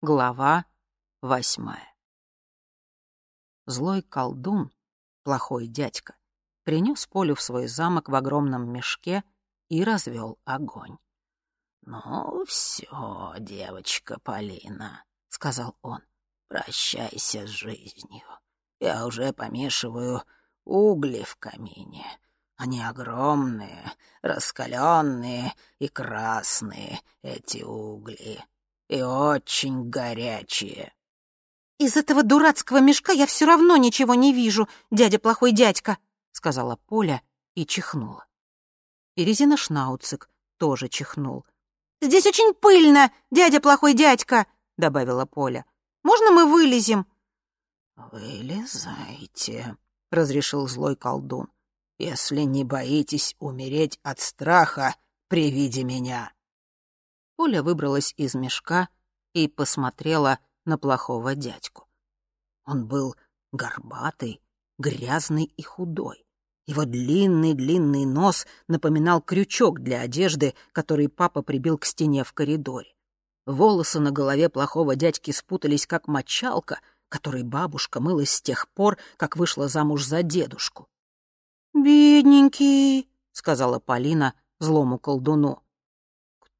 Глава восьмая. Злой колдун, плохой дядька, принес Полю в свой замок в огромном мешке и развел огонь. «Ну все, девочка Полина», — сказал он, — «прощайся с жизнью. Я уже помешиваю угли в камине. Они огромные, раскаленные и красные, эти угли и очень горячие». «Из этого дурацкого мешка я все равно ничего не вижу, дядя плохой дядька», — сказала Поля и чихнула. И резина Шнауцик тоже чихнул. «Здесь очень пыльно, дядя плохой дядька», — добавила Поля. «Можно мы вылезем?» «Вылезайте», — разрешил злой колдун, «если не боитесь умереть от страха при виде меня». Оля выбралась из мешка и посмотрела на плохого дядьку. Он был горбатый, грязный и худой. Его длинный-длинный нос напоминал крючок для одежды, который папа прибил к стене в коридоре. Волосы на голове плохого дядьки спутались, как мочалка, которой бабушка мылась с тех пор, как вышла замуж за дедушку. «Бедненький», — сказала Полина злому колдуну.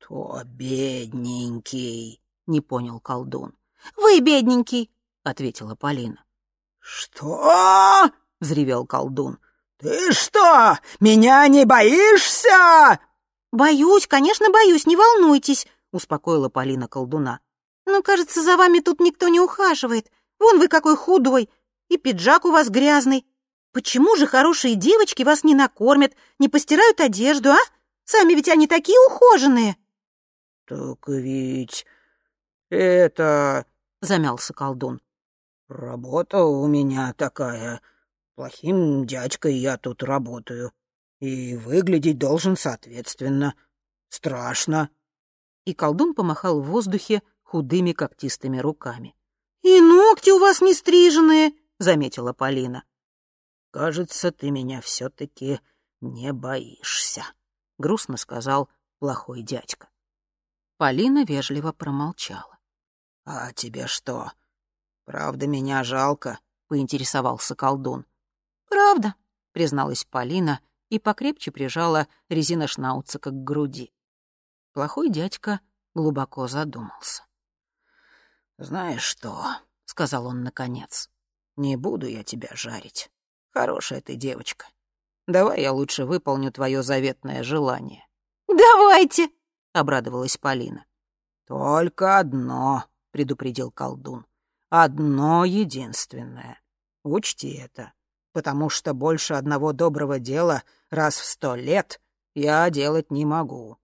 «Кто бедненький?» — не понял колдун. «Вы бедненький», — ответила Полина. «Что?» — взревел колдун. «Ты что, меня не боишься?» «Боюсь, конечно, боюсь, не волнуйтесь», — успокоила Полина колдуна. «Но, кажется, за вами тут никто не ухаживает. Вон вы какой худой, и пиджак у вас грязный. Почему же хорошие девочки вас не накормят, не постирают одежду, а? Сами ведь они такие ухоженные». «Так ведь это...» — замялся колдун. «Работа у меня такая. Плохим дядькой я тут работаю. И выглядеть должен соответственно. Страшно». И колдун помахал в воздухе худыми когтистыми руками. «И ногти у вас не стриженные», — заметила Полина. «Кажется, ты меня все-таки не боишься», — грустно сказал плохой дядька. Полина вежливо промолчала. «А тебе что, правда меня жалко?» — поинтересовался колдун. «Правда», — призналась Полина и покрепче прижала резина Шнауцика к груди. Плохой дядька глубоко задумался. «Знаешь что?» — сказал он наконец. «Не буду я тебя жарить. Хорошая ты девочка. Давай я лучше выполню твое заветное желание». «Давайте!» — обрадовалась Полина. «Только одно», — предупредил колдун. «Одно единственное. Учти это, потому что больше одного доброго дела раз в сто лет я делать не могу».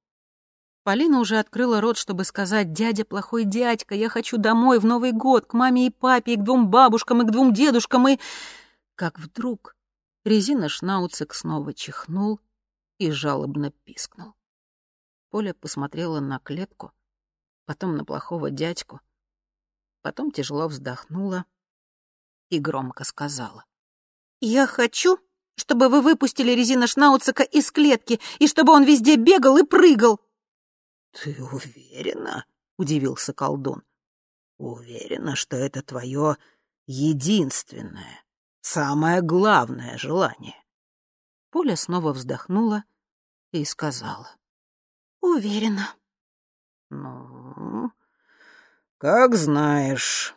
Полина уже открыла рот, чтобы сказать «Дядя плохой дядька, я хочу домой в Новый год, к маме и папе, и к двум бабушкам, и к двум дедушкам, и...» Как вдруг резина Шнауцек снова чихнул и жалобно пискнул. Поля посмотрела на клетку, потом на плохого дядьку, потом тяжело вздохнула и громко сказала. «Я хочу, чтобы вы выпустили резина Шнауцека из клетки, и чтобы он везде бегал и прыгал». «Ты уверена?» — удивился колдун. «Уверена, что это твое единственное, самое главное желание?» Поля снова вздохнула и сказала. Уверена. Ну, как знаешь.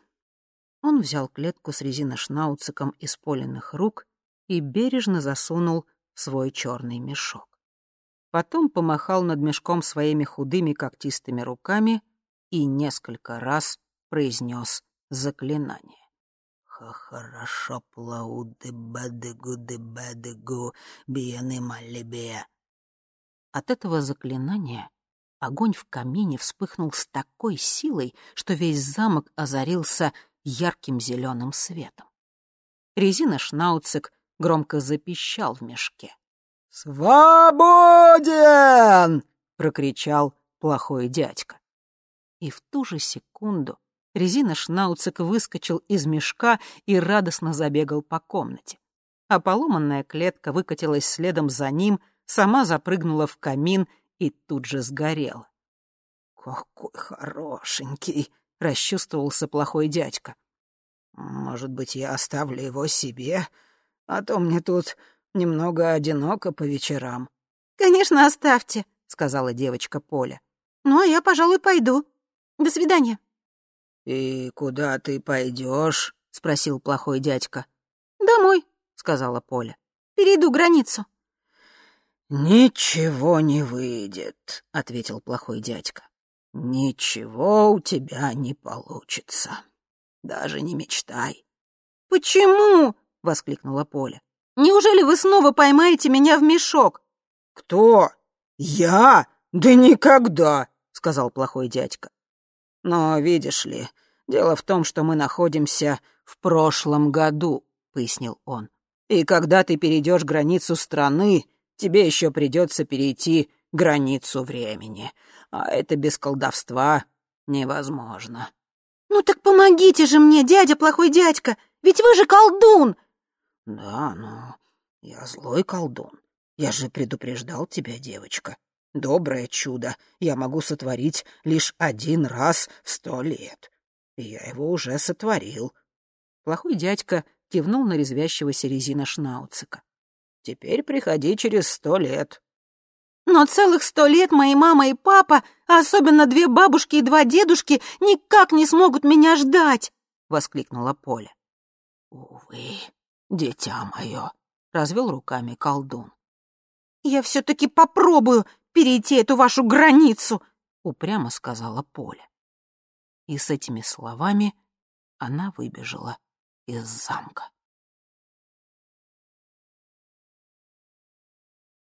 Он взял клетку с резиношнауциком из Полиных рук и бережно засунул в свой черный мешок. Потом помахал над мешком своими худыми когтистыми руками и несколько раз произнес заклинание. «Хорошо плауды бадыгу ды бадыгу бияны малибе». От этого заклинания огонь в камине вспыхнул с такой силой, что весь замок озарился ярким зеленым светом. Резина Шнауцик громко запищал в мешке. «Свободен!» — прокричал плохой дядька. И в ту же секунду резина Шнауцик выскочил из мешка и радостно забегал по комнате. А поломанная клетка выкатилась следом за ним — сама запрыгнула в камин и тут же сгорела. «Какой хорошенький!» — расчувствовался плохой дядька. «Может быть, я оставлю его себе, а то мне тут немного одиноко по вечерам». «Конечно, оставьте», — сказала девочка Поля. «Ну, а я, пожалуй, пойду. До свидания». «И куда ты пойдешь? спросил плохой дядька. «Домой», — сказала Поля. «Перейду границу». «Ничего не выйдет», — ответил плохой дядька. «Ничего у тебя не получится. Даже не мечтай». «Почему?» — воскликнула Поля. «Неужели вы снова поймаете меня в мешок?» «Кто? Я? Да никогда!» — сказал плохой дядька. «Но, видишь ли, дело в том, что мы находимся в прошлом году», — пояснил он. «И когда ты перейдешь границу страны, тебе еще придется перейти границу времени. А это без колдовства невозможно». «Ну так помогите же мне, дядя плохой дядька, ведь вы же колдун!» «Да, но я злой колдун. Я же предупреждал тебя, девочка. Доброе чудо я могу сотворить лишь один раз в сто лет. И я его уже сотворил». Плохой дядька кивнул на резвящегося резина Шнауцика. «Теперь приходи через сто лет». «Но целых сто лет мои мама и папа, а особенно две бабушки и два дедушки, никак не смогут меня ждать!» — воскликнула Поля. «Увы, дитя мое», — развел руками колдун. «Я все-таки попробую перейти эту вашу границу», — упрямо сказала Поля. И с этими словами она выбежала из замка.